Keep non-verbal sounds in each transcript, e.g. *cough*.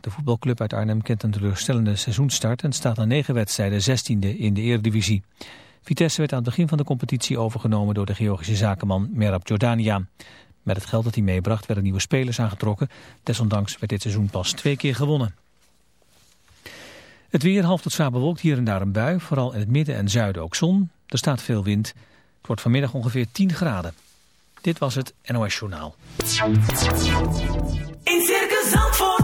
De voetbalclub uit Arnhem kent een teleurstellende seizoenstart en staat na negen wedstrijden 16e in de Eredivisie. Vitesse werd aan het begin van de competitie overgenomen door de Georgische zakenman Merab Jordania. Met het geld dat hij meebracht werden nieuwe spelers aangetrokken. Desondanks werd dit seizoen pas twee keer gewonnen. Het weer half tot zwaar bewolkt, hier en daar een bui. Vooral in het midden en zuiden ook zon. Er staat veel wind. Het wordt vanmiddag ongeveer 10 graden. Dit was het NOS Journaal. In Circus Zandvoort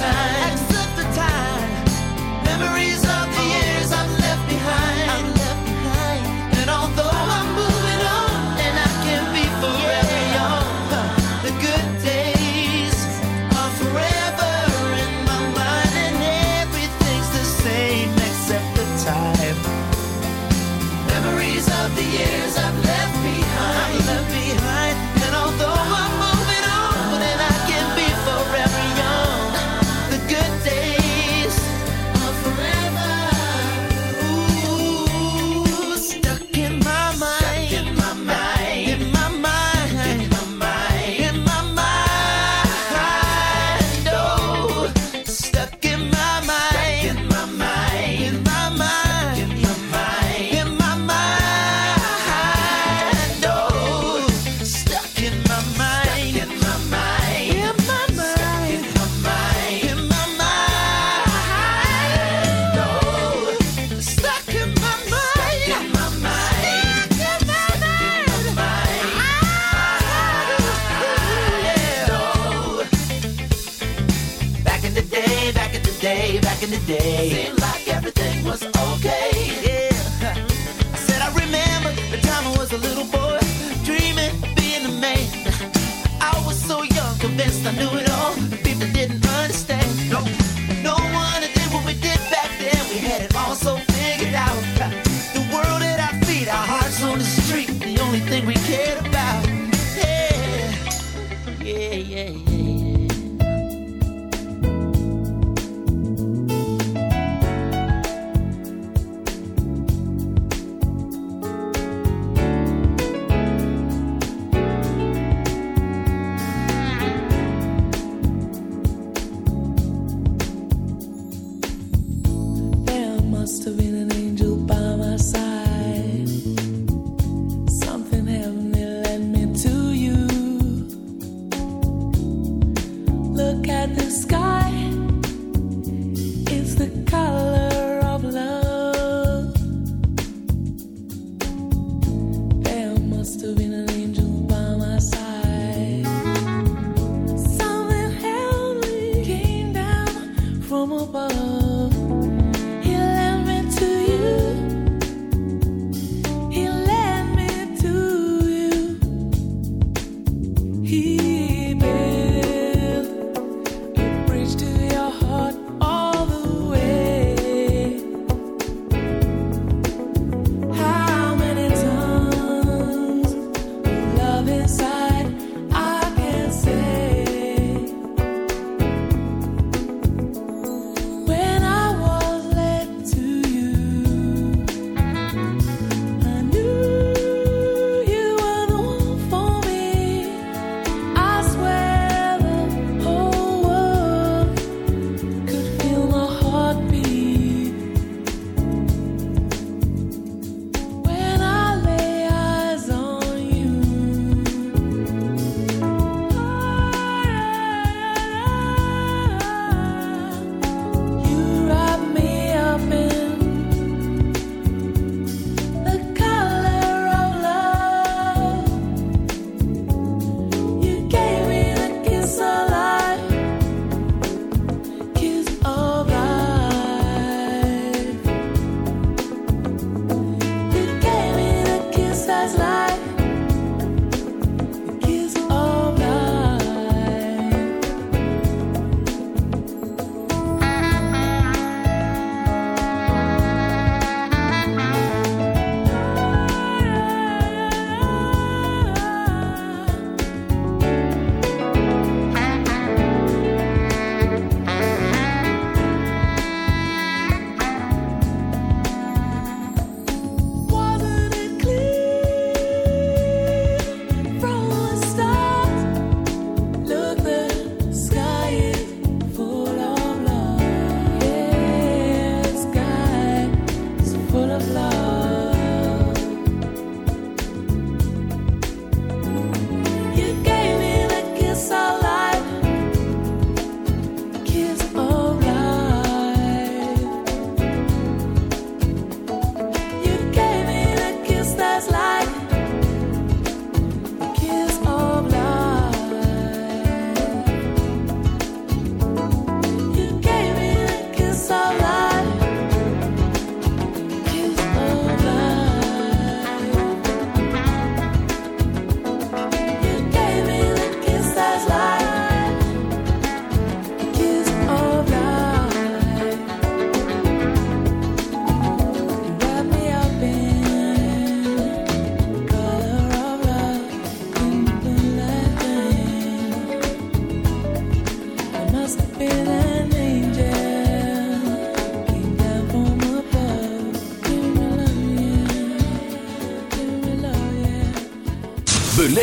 time.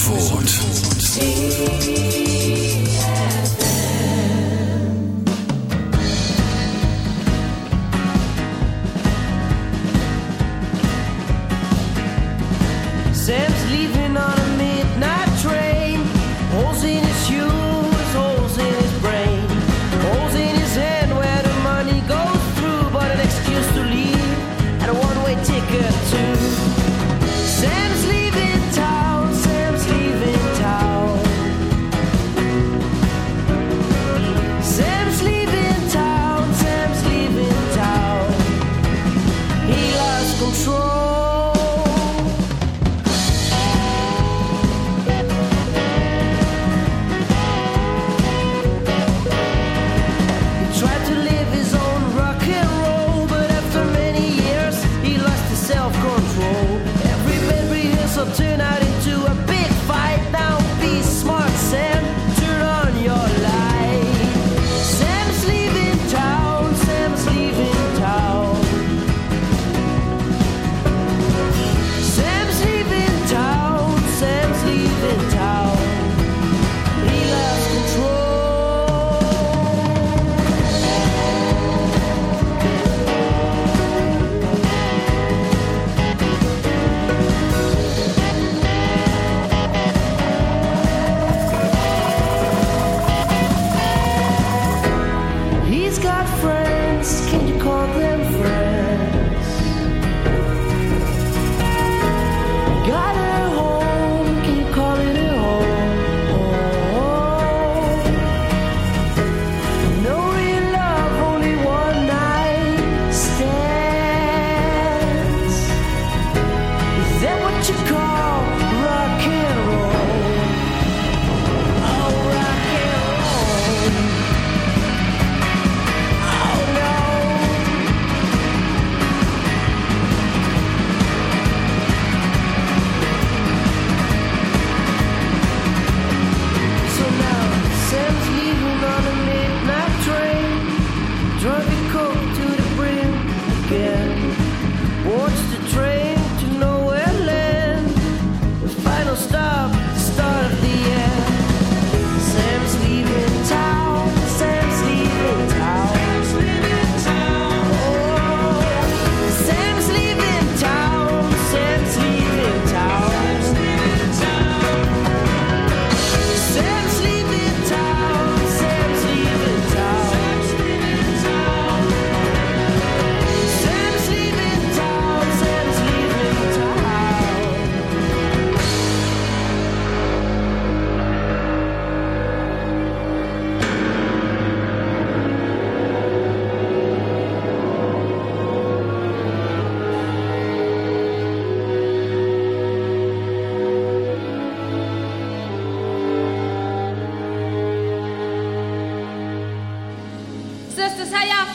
Four.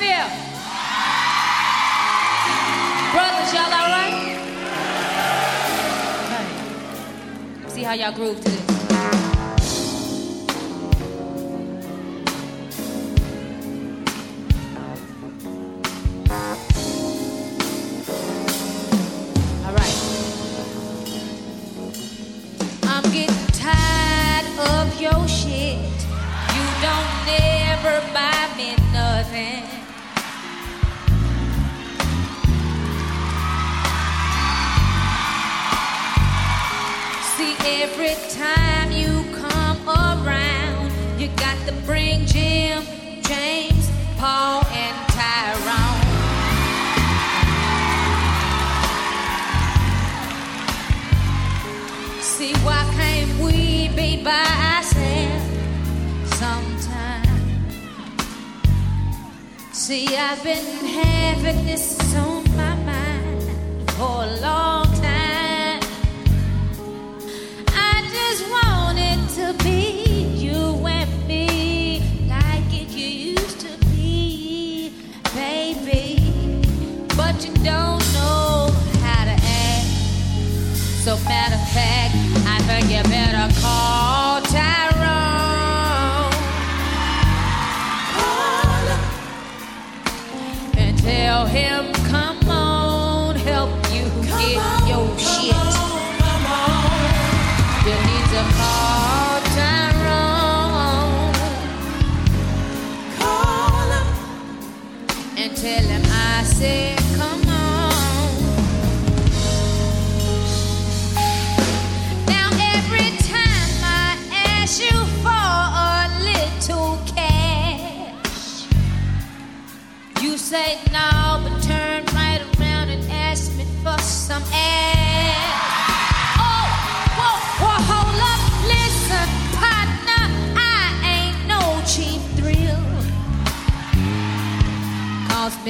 feel? Brothers, y'all alright? Okay. See how y'all groove to this.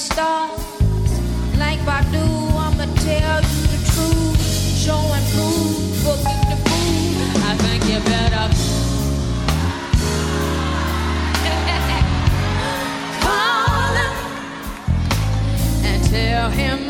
stars. Like Badu, I'ma tell you the truth, show and prove, booking the food. I think you better. *laughs* Call him and tell him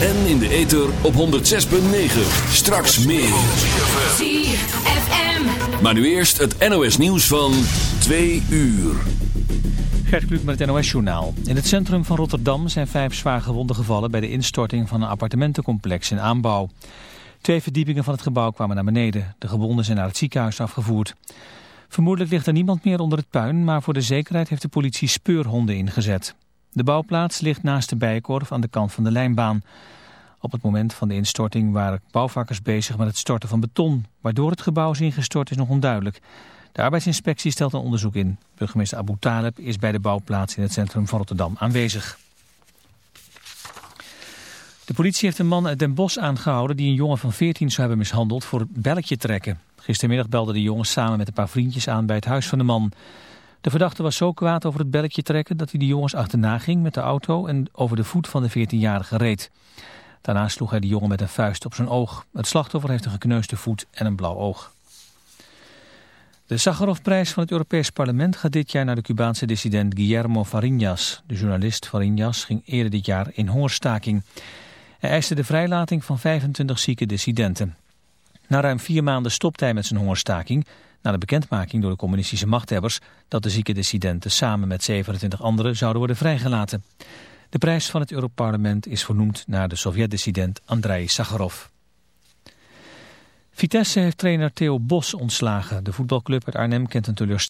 En in de ether op 106.9. Straks meer. ZFM. Maar nu eerst het NOS nieuws van 2 uur. Gert Kluk met het NOS-journaal. In het centrum van Rotterdam zijn vijf zwaar gewonden gevallen... bij de instorting van een appartementencomplex in aanbouw. Twee verdiepingen van het gebouw kwamen naar beneden. De gewonden zijn naar het ziekenhuis afgevoerd. Vermoedelijk ligt er niemand meer onder het puin... maar voor de zekerheid heeft de politie speurhonden ingezet. De bouwplaats ligt naast de Bijenkorf aan de kant van de lijnbaan. Op het moment van de instorting waren bouwvakkers bezig met het storten van beton. Waardoor het gebouw is ingestort is nog onduidelijk. De arbeidsinspectie stelt een onderzoek in. Burgemeester Abu Taleb is bij de bouwplaats in het centrum van Rotterdam aanwezig. De politie heeft een man uit Den Bosch aangehouden die een jongen van 14 zou hebben mishandeld voor het belletje trekken. Gistermiddag belde de jongen samen met een paar vriendjes aan bij het huis van de man. De verdachte was zo kwaad over het belletje trekken dat hij de jongens achterna ging met de auto en over de voet van de 14-jarige reed. Daarna sloeg hij de jongen met een vuist op zijn oog. Het slachtoffer heeft een gekneusde voet en een blauw oog. De Sakharovprijs van het Europees Parlement gaat dit jaar naar de Cubaanse dissident Guillermo Fariñas. De journalist Fariñas ging eerder dit jaar in hongerstaking. Hij eiste de vrijlating van 25 zieke dissidenten. Na ruim vier maanden stopte hij met zijn hongerstaking... na de bekendmaking door de communistische machthebbers... dat de zieke dissidenten samen met 27 anderen zouden worden vrijgelaten. De prijs van het Europarlement is vernoemd naar de Sovjet-dissident Andrei Sakharov. Vitesse heeft trainer Theo Bos ontslagen. De voetbalclub uit Arnhem kent een teleurstelling.